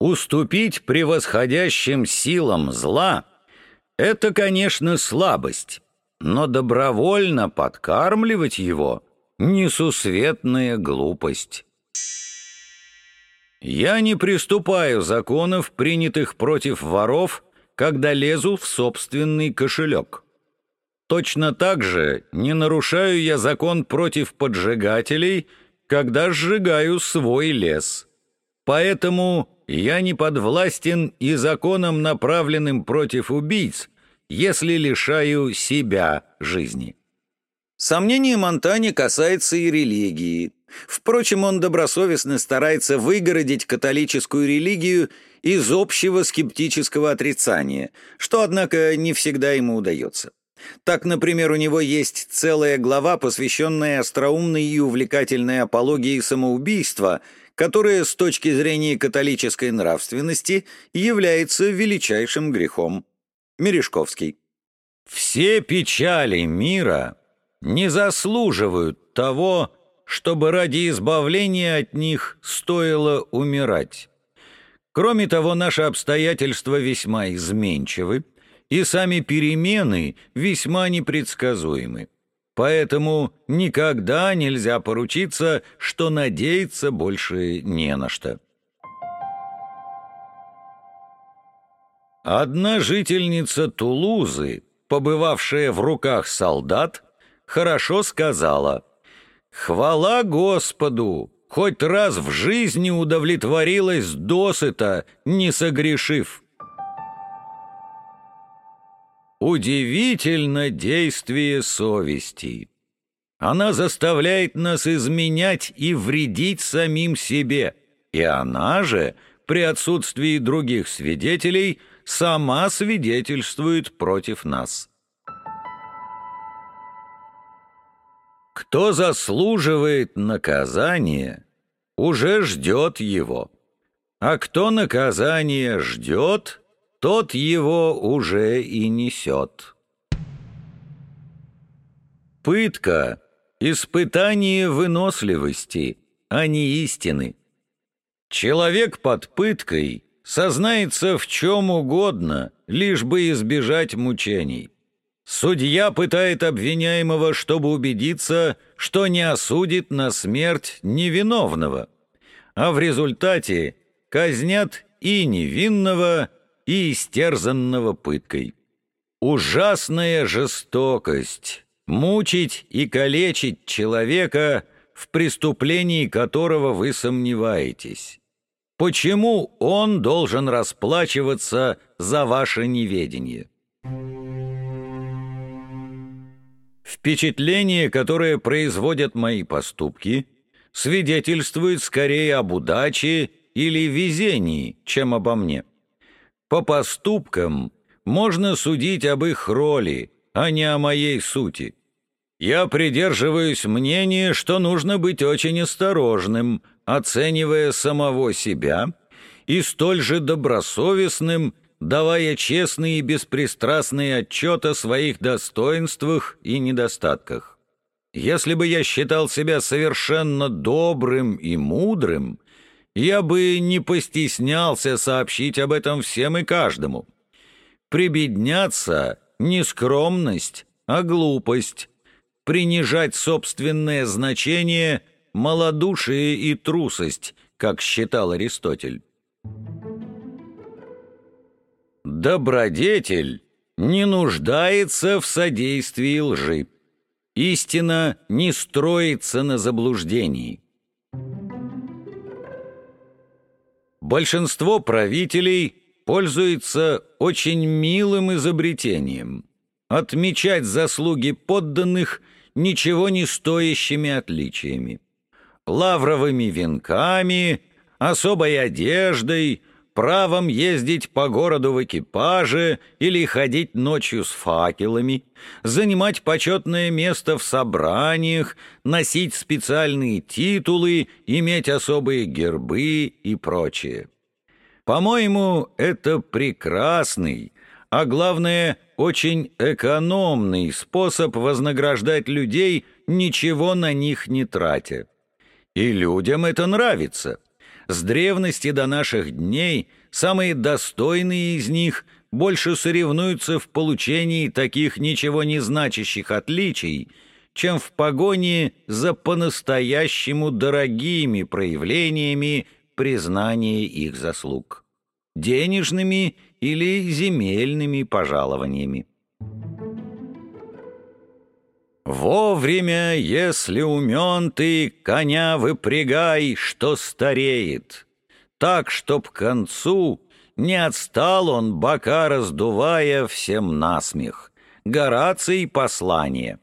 Уступить превосходящим силам зла — это, конечно, слабость, но добровольно подкармливать его — несусветная глупость. Я не приступаю законов, принятых против воров, когда лезу в собственный кошелек. Точно так же не нарушаю я закон против поджигателей, когда сжигаю свой лес. Поэтому я не подвластен и законам, направленным против убийц, если лишаю себя жизни. Сомнение Монтани касается и религии. Впрочем, он добросовестно старается выгородить католическую религию из общего скептического отрицания, что, однако, не всегда ему удается. Так, например, у него есть целая глава, посвященная остроумной и увлекательной апологии самоубийства, которая с точки зрения католической нравственности является величайшим грехом. Мережковский. «Все печали мира не заслуживают того, чтобы ради избавления от них стоило умирать. Кроме того, наши обстоятельства весьма изменчивы, и сами перемены весьма непредсказуемы. Поэтому никогда нельзя поручиться, что надеяться больше не на что. Одна жительница Тулузы, побывавшая в руках солдат, хорошо сказала «Хвала Господу! Хоть раз в жизни удовлетворилась досыта, не согрешив». Удивительно действие совести. Она заставляет нас изменять и вредить самим себе, и она же, при отсутствии других свидетелей, сама свидетельствует против нас. Кто заслуживает наказания, уже ждет его, а кто наказание ждет, тот его уже и несет. Пытка — испытание выносливости, а не истины. Человек под пыткой сознается в чем угодно, лишь бы избежать мучений. Судья пытает обвиняемого, чтобы убедиться, что не осудит на смерть невиновного, а в результате казнят и невинного, и истерзанного пыткой. Ужасная жестокость — мучить и калечить человека, в преступлении которого вы сомневаетесь. Почему он должен расплачиваться за ваше неведение? Впечатление, которое производят мои поступки, свидетельствует скорее об удаче или везении, чем обо мне. По поступкам можно судить об их роли, а не о моей сути. Я придерживаюсь мнения, что нужно быть очень осторожным, оценивая самого себя, и столь же добросовестным, давая честный и беспристрастный отчет о своих достоинствах и недостатках. Если бы я считал себя совершенно добрым и мудрым, я бы не постеснялся сообщить об этом всем и каждому. Прибедняться — не скромность, а глупость. Принижать собственное значение — малодушие и трусость, как считал Аристотель. Добродетель не нуждается в содействии лжи. Истина не строится на заблуждении. Большинство правителей пользуется очень милым изобретением – отмечать заслуги подданных ничего не стоящими отличиями. Лавровыми венками, особой одеждой, правом ездить по городу в экипаже или ходить ночью с факелами, занимать почетное место в собраниях, носить специальные титулы, иметь особые гербы и прочее. По-моему, это прекрасный, а главное, очень экономный способ вознаграждать людей, ничего на них не тратя. И людям это нравится – С древности до наших дней самые достойные из них больше соревнуются в получении таких ничего не значащих отличий, чем в погоне за по-настоящему дорогими проявлениями признания их заслуг, денежными или земельными пожалованиями. Вовремя, если умен ты, коня выпрягай, что стареет, так, чтоб к концу не отстал он, бока раздувая всем насмех. Гораций послание.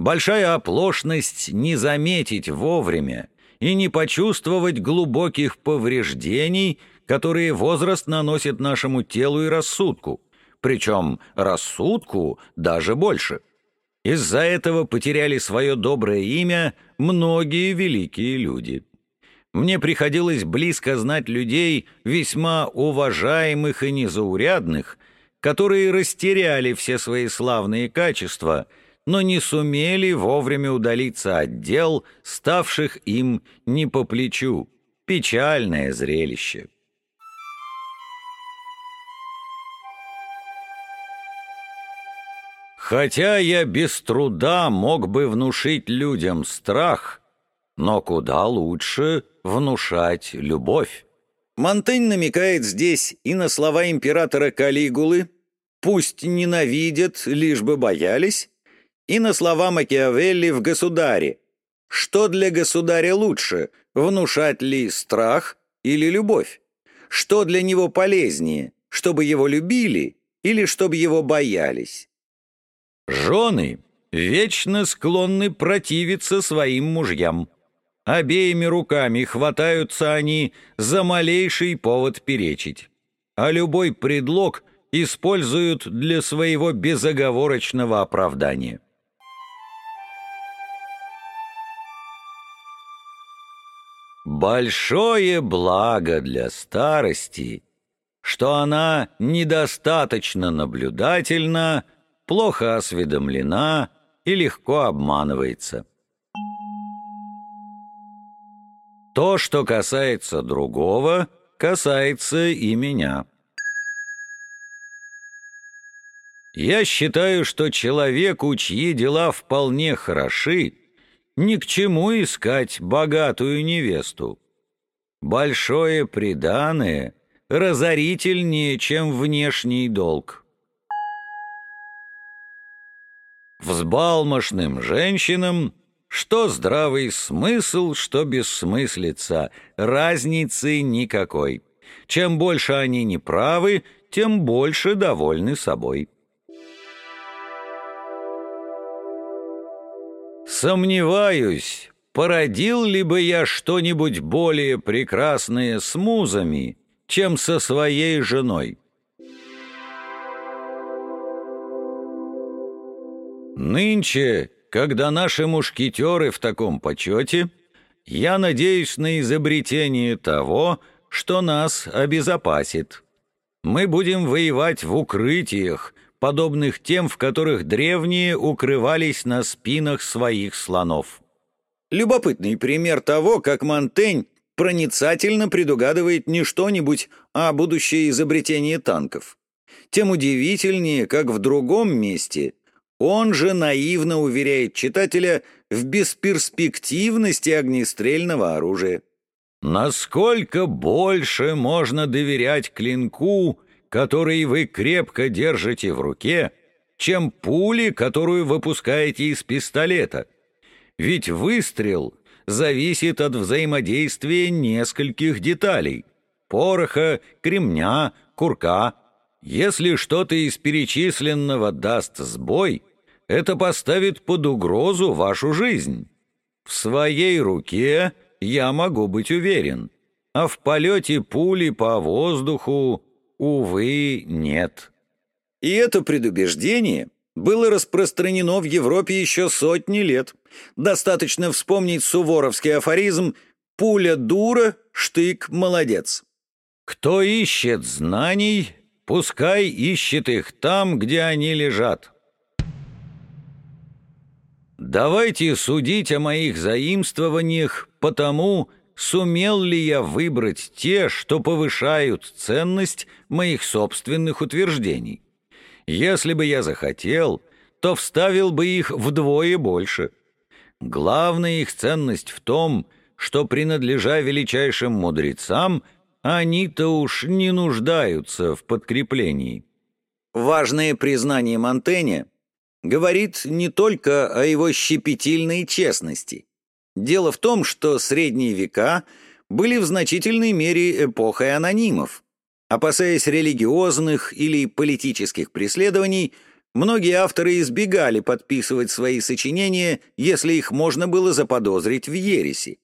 Большая оплошность не заметить вовремя и не почувствовать глубоких повреждений, которые возраст наносит нашему телу и рассудку, причем рассудку даже больше. Из-за этого потеряли свое доброе имя многие великие люди. Мне приходилось близко знать людей, весьма уважаемых и незаурядных, которые растеряли все свои славные качества, но не сумели вовремя удалиться от дел, ставших им не по плечу. Печальное зрелище. Хотя я без труда мог бы внушить людям страх, но куда лучше внушать любовь. Монтень намекает здесь и на слова императора Калигулы «пусть ненавидят, лишь бы боялись», и на слова Макиавелли в «Государе» «что для государя лучше, внушать ли страх или любовь? Что для него полезнее, чтобы его любили или чтобы его боялись?» Жены вечно склонны противиться своим мужьям. Обеими руками хватаются они за малейший повод перечить, а любой предлог используют для своего безоговорочного оправдания. Большое благо для старости, что она недостаточно наблюдательна, плохо осведомлена и легко обманывается. То, что касается другого, касается и меня. Я считаю, что человеку, чьи дела вполне хороши, ни к чему искать богатую невесту. Большое преданное разорительнее, чем внешний долг. Взбалмошным женщинам что здравый смысл, что бессмыслица, разницы никакой. Чем больше они неправы, тем больше довольны собой. Сомневаюсь, породил ли бы я что-нибудь более прекрасное с музами, чем со своей женой. Нынче когда наши мушкетеры в таком почете, я надеюсь на изобретение того, что нас обезопасит. Мы будем воевать в укрытиях, подобных тем, в которых древние укрывались на спинах своих слонов. Любопытный пример того, как Монтень проницательно предугадывает не что-нибудь, а будущее изобретение танков. Тем удивительнее, как в другом месте он же наивно уверяет читателя в бесперспективности огнестрельного оружия. Насколько больше можно доверять клинку, который вы крепко держите в руке, чем пули, которую выпускаете из пистолета? Ведь выстрел зависит от взаимодействия нескольких деталей — пороха, кремня, курка. Если что-то из перечисленного даст сбой — это поставит под угрозу вашу жизнь. В своей руке я могу быть уверен, а в полете пули по воздуху, увы, нет. И это предубеждение было распространено в Европе еще сотни лет. Достаточно вспомнить суворовский афоризм «пуля дура, штык молодец». Кто ищет знаний, пускай ищет их там, где они лежат. Давайте судить о моих заимствованиях по тому, сумел ли я выбрать те, что повышают ценность моих собственных утверждений. Если бы я захотел, то вставил бы их вдвое больше. Главная их ценность в том, что, принадлежа величайшим мудрецам, они-то уж не нуждаются в подкреплении. Важное признание Монтэня говорит не только о его щепетильной честности. Дело в том, что средние века были в значительной мере эпохой анонимов. Опасаясь религиозных или политических преследований, многие авторы избегали подписывать свои сочинения, если их можно было заподозрить в ереси.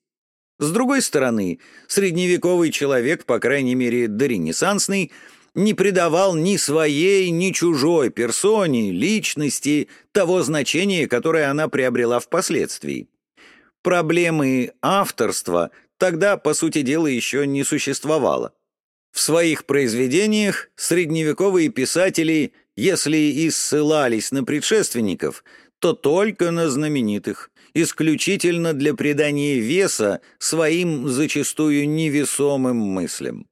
С другой стороны, средневековый человек, по крайней мере доренессансный, не придавал ни своей, ни чужой персоне, личности того значения, которое она приобрела впоследствии. Проблемы авторства тогда, по сути дела, еще не существовало. В своих произведениях средневековые писатели, если и ссылались на предшественников, то только на знаменитых, исключительно для придания веса своим зачастую невесомым мыслям.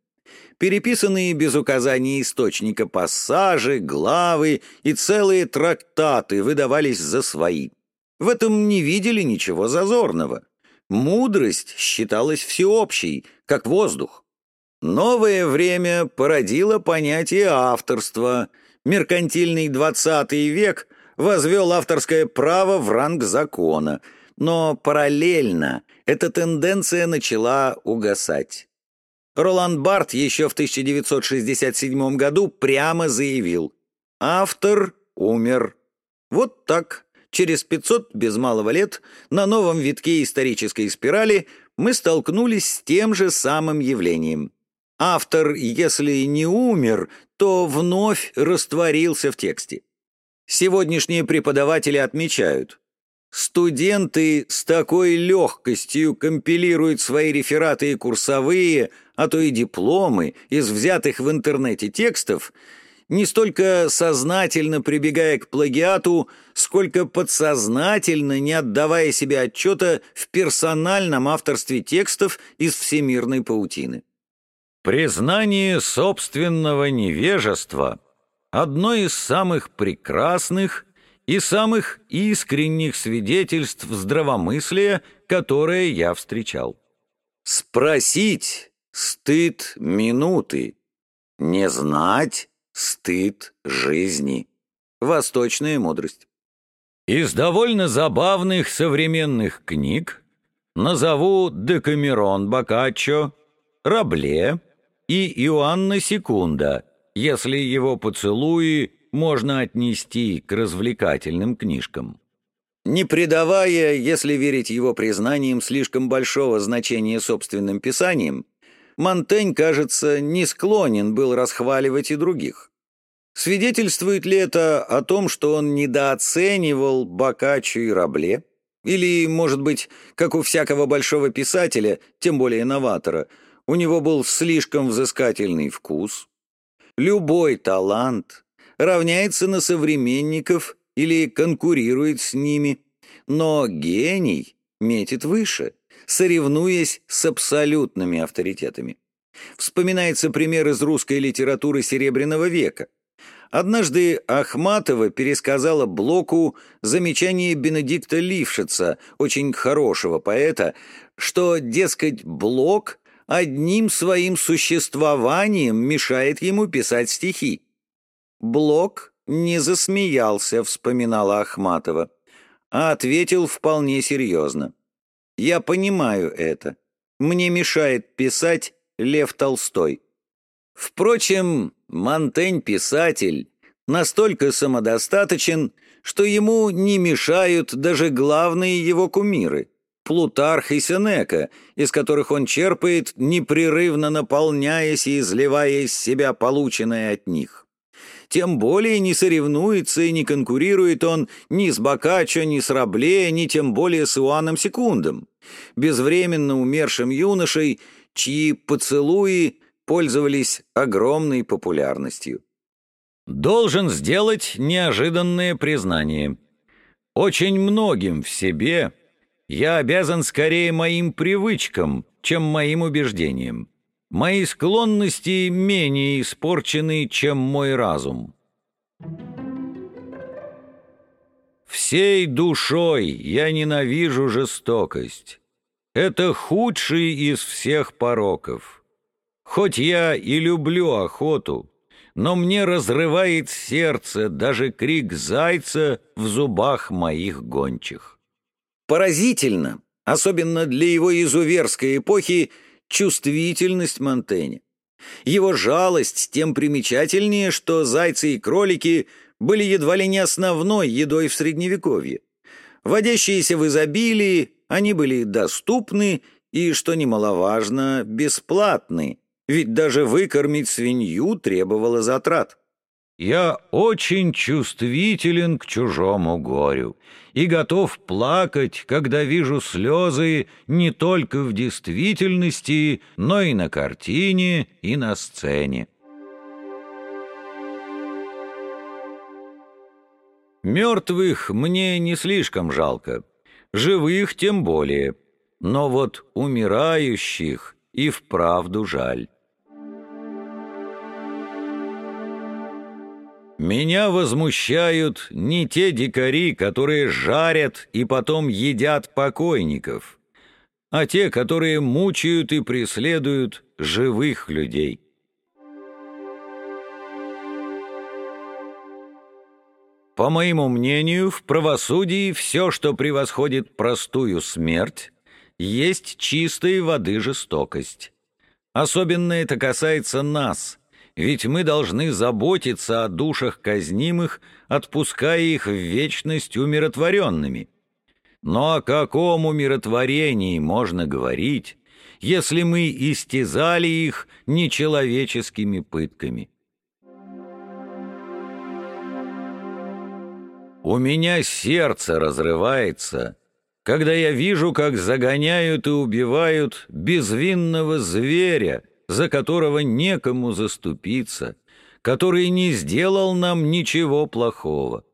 Переписанные без указания источника пассажи, главы и целые трактаты выдавались за свои. В этом не видели ничего зазорного. Мудрость считалась всеобщей, как воздух. Новое время породило понятие авторства. Меркантильный двадцатый век возвел авторское право в ранг закона, но параллельно эта тенденция начала угасать. Ролан Барт еще в 1967 году прямо заявил «Автор умер». Вот так, через 500 без малого лет, на новом витке исторической спирали мы столкнулись с тем же самым явлением. Автор, если не умер, то вновь растворился в тексте. Сегодняшние преподаватели отмечают, студенты с такой легкостью компилируют свои рефераты и курсовые, а то и дипломы из взятых в интернете текстов, не столько сознательно прибегая к плагиату, сколько подсознательно не отдавая себе отчета в персональном авторстве текстов из всемирной паутины. Признание собственного невежества – одно из самых прекрасных и самых искренних свидетельств здравомыслия, которые я встречал. Спросить – стыд минуты, не знать – стыд жизни. Восточная мудрость. Из довольно забавных современных книг назову «Декамерон Боккаччо», «Рабле», и Иоанна Секунда, если его поцелуи можно отнести к развлекательным книжкам. Не придавая, если верить его признаниям, слишком большого значения собственным писаниям, Монтень, кажется, не склонен был расхваливать и других. Свидетельствует ли это о том, что он недооценивал Боккаччо и Рабле? Или, может быть, как у всякого большого писателя, тем более новатора – у него был слишком взыскательный вкус. Любой талант равняется на современников или конкурирует с ними, но гений метит выше, соревнуясь с абсолютными авторитетами. Вспоминается пример из русской литературы Серебряного века. Однажды Ахматова пересказала Блоку замечание Бенедикта Лившица, очень хорошего поэта, что, дескать, Блок одним своим существованием мешает ему писать стихи. Блок не засмеялся, вспоминала Ахматова, а ответил вполне серьезно. «Я понимаю это. Мне мешает писать Лев Толстой». Впрочем, Монтень-писатель настолько самодостаточен, что ему не мешают даже главные его кумиры – Плутарх и Сенека, из которых он черпает, непрерывно наполняясь и изливая из себя полученное от них. Тем более не соревнуется и не конкурирует он ни с Боккаччо, ни с Рабле, ни тем более с Иоанном Секундом, безвременно умершим юношей, чьи поцелуи пользовались огромной популярностью. Должен сделать неожиданное признание. Очень многим в себе Я обязан скорее моим привычкам, чем моим убеждениям. Мои склонности менее испорчены, чем мой разум. Всей душой я ненавижу жестокость. Это худший из всех пороков. Хоть я и люблю охоту, но мне разрывает сердце даже крик зайца в зубах моих гончих. Поразительно, особенно для его изуверской эпохи, чувствительность Монтэня. Его жалость тем примечательнее, что зайцы и кролики были едва ли не основной едой в Средневековье. Водящиеся в изобилии, они были доступны и, что немаловажно, бесплатны, ведь даже выкормить свинью требовало затрат. Я очень чувствителен к чужому горю и готов плакать, когда вижу слезы не только в действительности, но и на картине, и на сцене. Мертвых мне не слишком жалко, живых тем более, но вот умирающих и вправду жаль. Меня возмущают не те дикари, которые жарят и потом едят покойников, а те, которые мучают и преследуют живых людей. По моему мнению, в правосудии все, что превосходит простую смерть, есть чистой воды жестокость. Особенно это касается нас – ведь мы должны заботиться о душах казнимых, отпуская их в вечность умиротворенными. Но о каком умиротворении можно говорить, если мы истязали их нечеловеческими пытками? У меня сердце разрывается, когда я вижу, как загоняют и убивают безвинного зверя, за которого некому заступиться, который не сделал нам ничего плохого.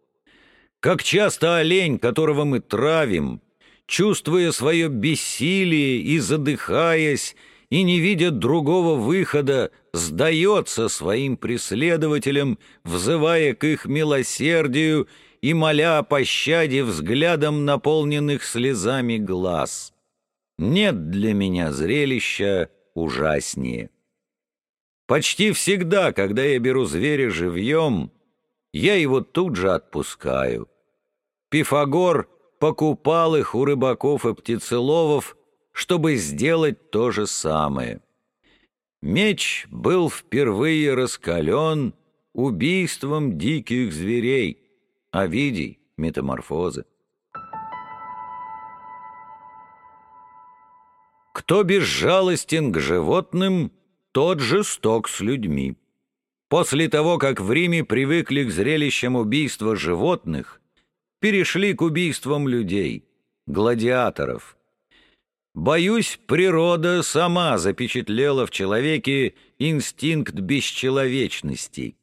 Как часто олень, которого мы травим, чувствуя свое бессилие и задыхаясь, и не видя другого выхода, сдается своим преследователям, взывая к их милосердию и моля о пощаде взглядом наполненных слезами глаз. Нет для меня зрелища, ужаснее. Почти всегда, когда я беру зверя живьем, я его тут же отпускаю. Пифагор покупал их у рыбаков и птицеловов, чтобы сделать то же самое. Меч был впервые раскален убийством диких зверей, Овидий, метаморфозы. Кто безжалостен к животным, тот жесток с людьми. После того, как в Риме привыкли к зрелищам убийства животных, перешли к убийствам людей, гладиаторов. Боюсь, природа сама запечатлела в человеке инстинкт бесчеловечности.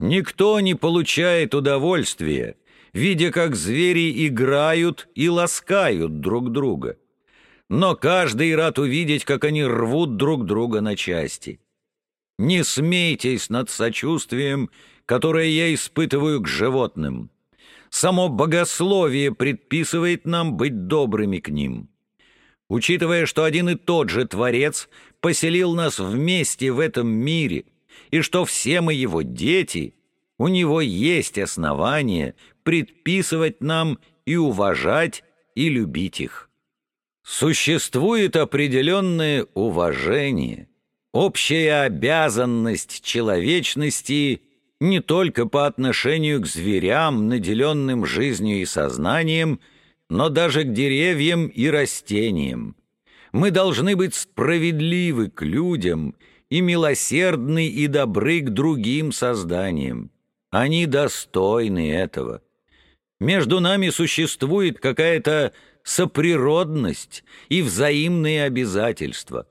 Никто не получает удовольствия, видя, как звери играют и ласкают друг друга но каждый рад увидеть, как они рвут друг друга на части. Не смейтесь над сочувствием, которое я испытываю к животным. Само богословие предписывает нам быть добрыми к ним. Учитывая, что один и тот же Творец поселил нас вместе в этом мире, и что все мы его дети, у него есть основания предписывать нам и уважать, и любить их. Существует определенное уважение, общая обязанность человечности не только по отношению к зверям, наделенным жизнью и сознанием, но даже к деревьям и растениям. Мы должны быть справедливы к людям и милосердны и добры к другим созданиям. Они достойны этого. Между нами существует какая-то соприродность и взаимные обязательства.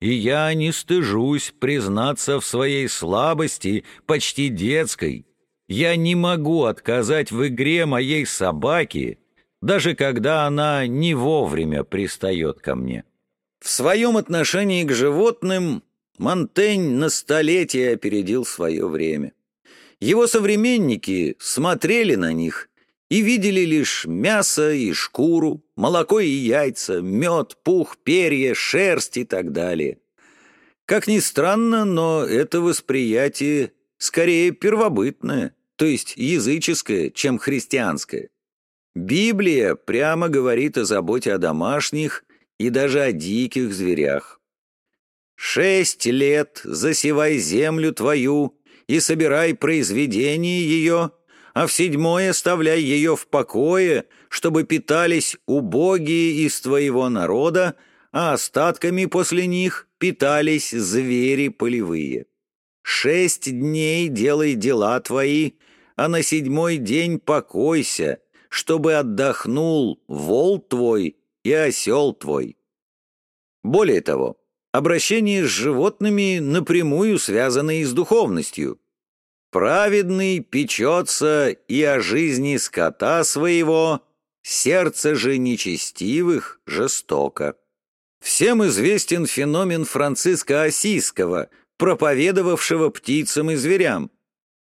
И я не стыжусь признаться в своей слабости, почти детской. Я не могу отказать в игре моей собаке, даже когда она не вовремя пристает ко мне. В своем отношении к животным Монтень на столетие опередил свое время. Его современники смотрели на них и видели лишь мясо и шкуру, молоко и яйца, мед, пух, перья, шерсть и так далее. Как ни странно, но это восприятие скорее первобытное, то есть языческое, чем христианское. Библия прямо говорит о заботе о домашних и даже о диких зверях. «Шесть лет засевай землю твою и собирай произведение ее, а в седьмое оставляй ее в покое, чтобы питались убогие из твоего народа, а остатками после них питались звери полевые. Шесть дней делай дела твои, а на седьмой день покойся, чтобы отдохнул вол твой и осел твой. Более того, обращение с животными напрямую связано и с духовностью. Праведный печется и о жизни скота своего, сердце же нечестивых жестоко. Всем известен феномен Франциска Осийского, проповедовавшего птицам и зверям.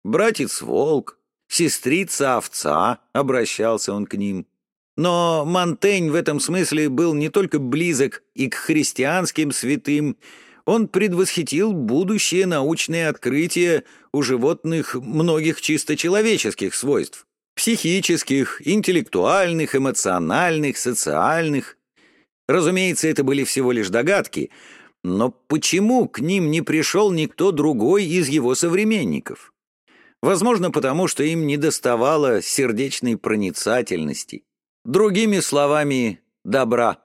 Братец-волк, сестрица-овца, обращался он к ним. Но Монтень в этом смысле был не только близок и к христианским святым, он предвосхитил будущее научные открытия у животных многих чисто человеческих свойств. Психических, интеллектуальных, эмоциональных, социальных. Разумеется, это были всего лишь догадки, но почему к ним не пришел никто другой из его современников? Возможно, потому что им недоставало сердечной проницательности. Другими словами, добра.